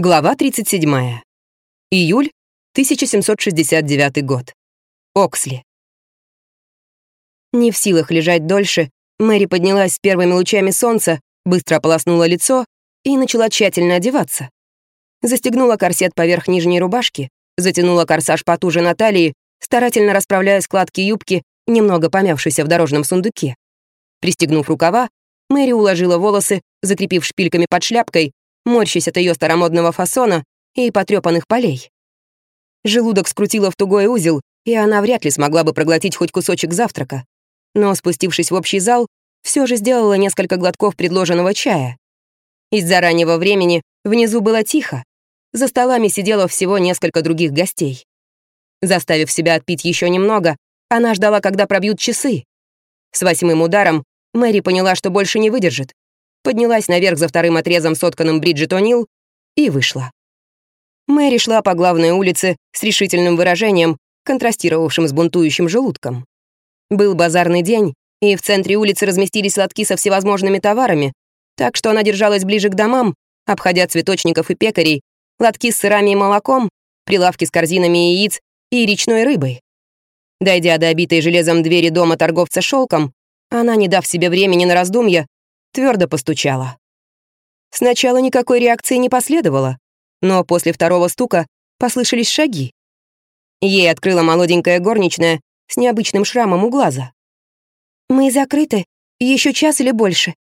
Глава 37. Июль 1769 год. Оксли. Не в силах лежать дольше, Мэри поднялась с первыми лучами солнца, быстро ополоснула лицо и начала тщательно одеваться. Застегнула корсет поверх нижней рубашки, затянула корсаж потуже на талии, старательно расправляя складки юбки, немного помявшейся в дорожном сундуке. Пристегнув рукава, Мэри уложила волосы, закрепив шпильками под шляпкой, морщась от ее старомодного фасона и потрепанных полей. Желудок скрутило в тугой узел, и она вряд ли смогла бы проглотить хоть кусочек завтрака. Но, спустившись в общий зал, все же сделала несколько глотков предложенного чая. Из-за раннего времени внизу было тихо. За столами сидело всего несколько других гостей. Заставив себя отпить еще немного, она ждала, когда пробьют часы. С восьмым ударом Мэри поняла, что больше не выдержит, поднялась наверх за вторым отрезом, сотканным Бриджит О'Нил, и вышла. Мэри шла по главной улице с решительным выражением, контрастировавшим с бунтующим желудком. Был базарный день, и в центре улицы разместились лотки со всевозможными товарами, так что она держалась ближе к домам, обходя цветочников и пекарей, лотки с сырами и молоком, прилавки с корзинами яиц и речной рыбой. Дойдя до обитой железом двери дома торговца шелком, она, не дав себе времени на раздумья, твердо постучала. Сначала никакой реакции не последовало, но после второго стука послышались шаги. Ей открыла молоденькая горничная с необычным шрамом у глаза. «Мы закрыты еще час или больше,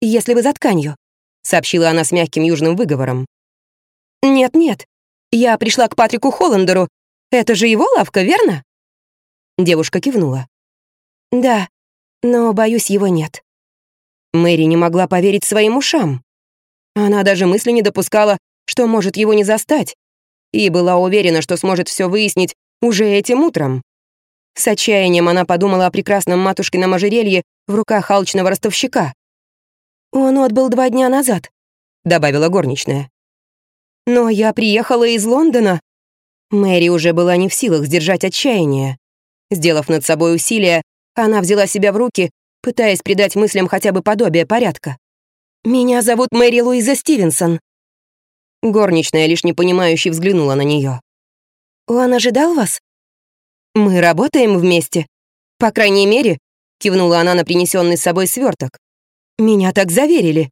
если вы за тканью», сообщила она с мягким южным выговором. «Нет-нет, я пришла к Патрику Холландеру. Это же его лавка, верно?» Девушка кивнула. «Да, но, боюсь, его нет». Мэри не могла поверить своим ушам. Она даже мысли не допускала, что может его не застать, и была уверена, что сможет все выяснить уже этим утром. С отчаянием она подумала о прекрасном матушкином ожерелье в руках алчного ростовщика. «Он отбыл два дня назад», — добавила горничная. «Но я приехала из Лондона». Мэри уже была не в силах сдержать отчаяние. Сделав над собой усилие, она взяла себя в руки пытаясь придать мыслям хотя бы подобие порядка. «Меня зовут Мэри Луиза Стивенсон». Горничная лишь непонимающе взглянула на нее. «Он ожидал вас?» «Мы работаем вместе. По крайней мере», — кивнула она на принесенный с собой сверток. «Меня так заверили».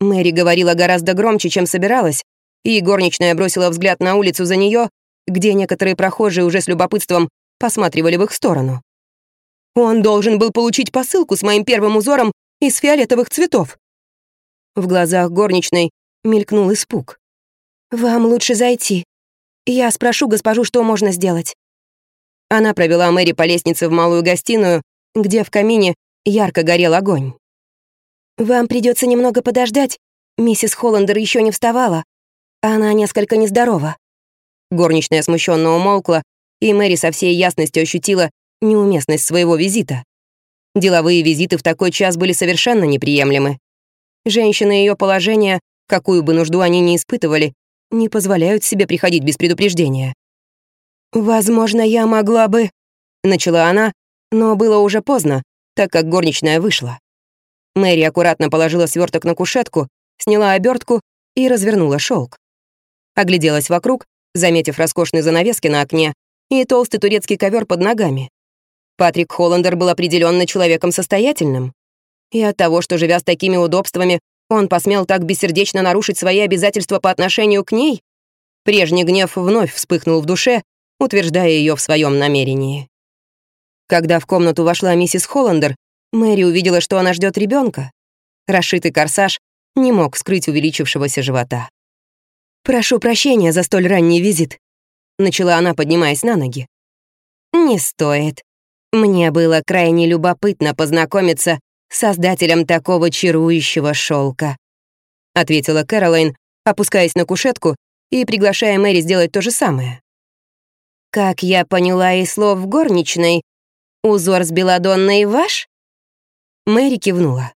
Мэри говорила гораздо громче, чем собиралась, и горничная бросила взгляд на улицу за нее, где некоторые прохожие уже с любопытством посматривали в их сторону. Он должен был получить посылку с моим первым узором из фиолетовых цветов. В глазах горничной мелькнул испуг. «Вам лучше зайти. Я спрошу госпожу, что можно сделать». Она провела Мэри по лестнице в малую гостиную, где в камине ярко горел огонь. «Вам придется немного подождать. Миссис Холландер еще не вставала. Она несколько нездорова». Горничная смущенно умолкла, и Мэри со всей ясностью ощутила, неуместность своего визита. Деловые визиты в такой час были совершенно неприемлемы. Женщины ее положения, какую бы нужду они ни испытывали, не позволяют себе приходить без предупреждения. «Возможно, я могла бы...» — начала она, но было уже поздно, так как горничная вышла. Мэри аккуратно положила сверток на кушетку, сняла обертку и развернула шелк. Огляделась вокруг, заметив роскошные занавески на окне и толстый турецкий ковер под ногами. Патрик Холландер был определенно человеком состоятельным. И от того, что, живя с такими удобствами, он посмел так бессердечно нарушить свои обязательства по отношению к ней, прежний гнев вновь вспыхнул в душе, утверждая ее в своем намерении. Когда в комнату вошла миссис Холландер, Мэри увидела, что она ждет ребенка. Расшитый корсаж не мог скрыть увеличившегося живота. «Прошу прощения за столь ранний визит», — начала она, поднимаясь на ноги. «Не стоит», мне было крайне любопытно познакомиться с создателем такого чарующего шелка, ответила Кэролайн, опускаясь на кушетку и приглашая Мэри сделать то же самое. Как я поняла из слов горничной, узор с белодонной ваш? Мэри кивнула.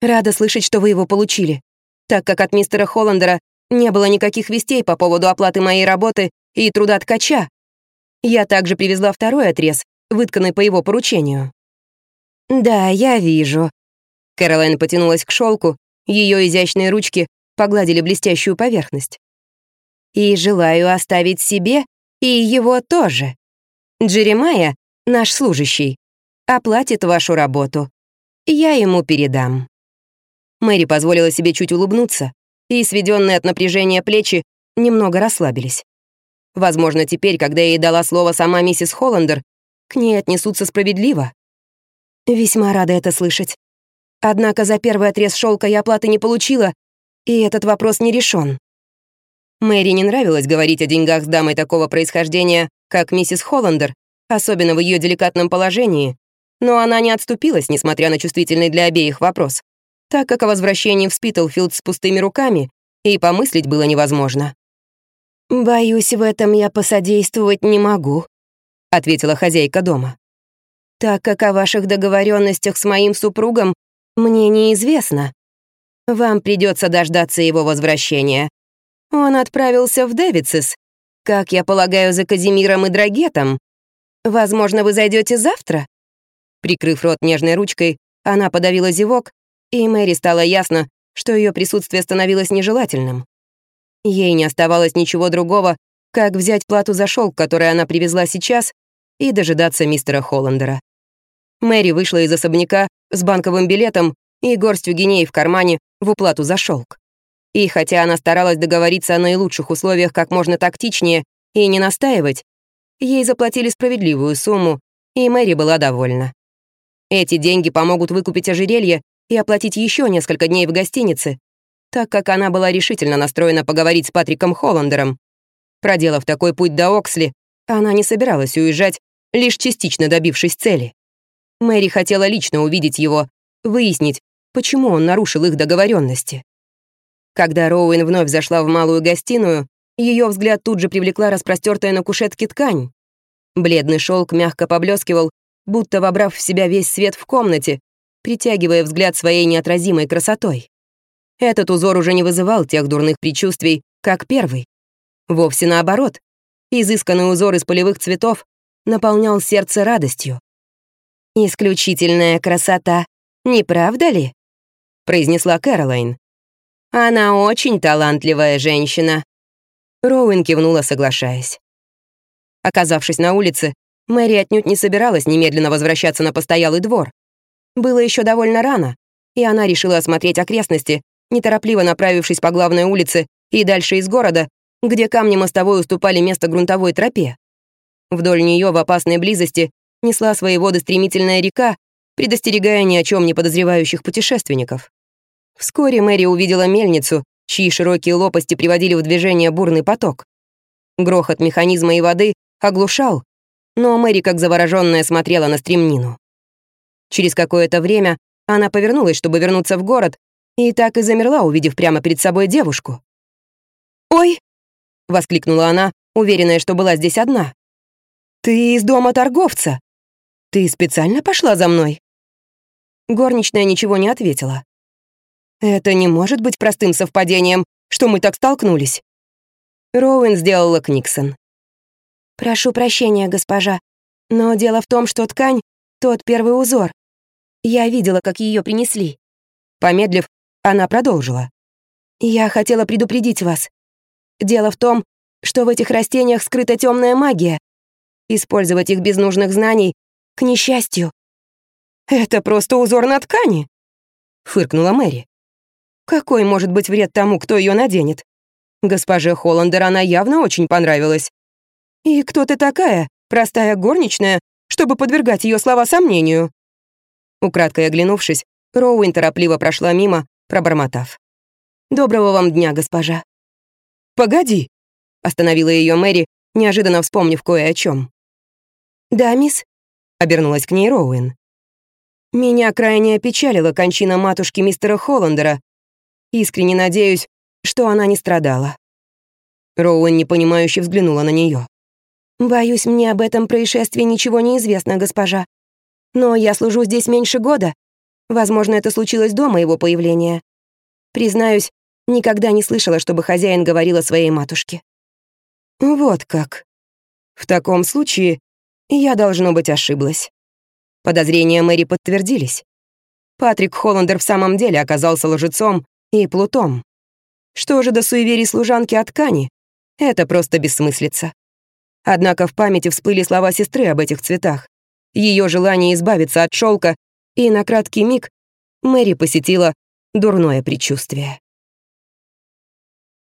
Рада слышать, что вы его получили, так как от мистера Холландера не было никаких вестей по поводу оплаты моей работы и труда ткача. Я также привезла второй отрез, вытканный по его поручению. «Да, я вижу». Кэролайн потянулась к шелку, ее изящные ручки погладили блестящую поверхность. «И желаю оставить себе и его тоже. Джеремайя, наш служащий, оплатит вашу работу. Я ему передам». Мэри позволила себе чуть улыбнуться, и сведенные от напряжения плечи немного расслабились. Возможно, теперь, когда ей дала слово сама миссис Холландер, к ней отнесутся справедливо. Весьма рада это слышать. Однако за первый отрез шелка я оплаты не получила, и этот вопрос не решен. Мэри не нравилось говорить о деньгах с дамой такого происхождения, как миссис Холландер, особенно в ее деликатном положении, но она не отступилась, несмотря на чувствительный для обеих вопрос, так как о возвращении в Спитлфилд с пустыми руками и помыслить было невозможно. «Боюсь, в этом я посодействовать не могу», — ответила хозяйка дома. «Так как о ваших договоренностях с моим супругом мне неизвестно. Вам придется дождаться его возвращения. Он отправился в Дэвидсис, как я полагаю, за Казимиром и Драгетом. Возможно, вы зайдете завтра?» Прикрыв рот нежной ручкой, она подавила зевок, и Мэри стало ясно, что ее присутствие становилось нежелательным. Ей не оставалось ничего другого, как взять плату за шелк, который она привезла сейчас, и дожидаться мистера Холландера. Мэри вышла из особняка с банковым билетом и горстью гиней в кармане в уплату за шелк. И хотя она старалась договориться о наилучших условиях как можно тактичнее и не настаивать, ей заплатили справедливую сумму, и Мэри была довольна. Эти деньги помогут выкупить ожерелье и оплатить еще несколько дней в гостинице, так как она была решительно настроена поговорить с Патриком Холландером. Проделав такой путь до Оксли, она не собиралась уезжать, лишь частично добившись цели. Мэри хотела лично увидеть его, выяснить, почему он нарушил их договоренности. Когда Роуэн вновь зашла в малую гостиную, ее взгляд тут же привлекла распростертая на кушетке ткань. Бледный шелк мягко поблескивал, будто вобрав в себя весь свет в комнате, притягивая взгляд своей неотразимой красотой. Этот узор уже не вызывал тех дурных предчувствий, как первый. Вовсе наоборот. Изысканный узор из полевых цветов наполнял сердце радостью. «Исключительная красота, не правда ли?» — произнесла Кэролайн. «Она очень талантливая женщина». Роуэн кивнула, соглашаясь. Оказавшись на улице, Мэри отнюдь не собиралась немедленно возвращаться на постоялый двор. Было еще довольно рано, и она решила осмотреть окрестности, неторопливо направившись по главной улице и дальше из города, где камни мостовой уступали место грунтовой тропе. Вдоль нее в опасной близости несла свои воды стремительная река, предостерегая ни о чем не подозревающих путешественников. Вскоре Мэри увидела мельницу, чьи широкие лопасти приводили в движение бурный поток. Грохот механизма и воды оглушал, но Мэри, как заворожённая, смотрела на стремнину. Через какое-то время она повернулась, чтобы вернуться в город, и так и замерла, увидев прямо перед собой девушку. «Ой!» — воскликнула она, уверенная, что была здесь одна. «Ты из дома торговца! Ты специально пошла за мной?» Горничная ничего не ответила. «Это не может быть простым совпадением, что мы так столкнулись». Роуэн сделала Книксон. «Прошу прощения, госпожа, но дело в том, что ткань — тот первый узор. Я видела, как ее принесли». Помедлив, она продолжила. «Я хотела предупредить вас. Дело в том, что в этих растениях скрыта темная магия. Использовать их без нужных знаний — к несчастью». «Это просто узор на ткани», — фыркнула Мэри. «Какой может быть вред тому, кто ее наденет? Госпоже Холландер она явно очень понравилась. И кто ты такая, простая горничная, чтобы подвергать ее слова сомнению?» Украдкой оглянувшись, Роуэн торопливо прошла мимо, пробормотав. «Доброго вам дня, госпожа». «Погоди», — остановила ее Мэри, неожиданно вспомнив кое о чем. «Да, мисс», — обернулась к ней Роуэн. «Меня крайне опечалила кончина матушки мистера Холландера. Искренне надеюсь, что она не страдала». Роуэн непонимающе взглянула на нее. «Боюсь, мне об этом происшествии ничего не известно, госпожа. Но я служу здесь меньше года, Возможно, это случилось до моего появления. Признаюсь, никогда не слышала, чтобы хозяин говорил о своей матушке. Вот как. В таком случае я, должно быть, ошиблась. Подозрения Мэри подтвердились. Патрик Холландер в самом деле оказался лжецом и плутом. Что же до суеверий служанки от ткани? Это просто бессмыслица. Однако в памяти всплыли слова сестры об этих цветах. Ее желание избавиться от шелка, и на краткий миг Мэри посетила дурное предчувствие.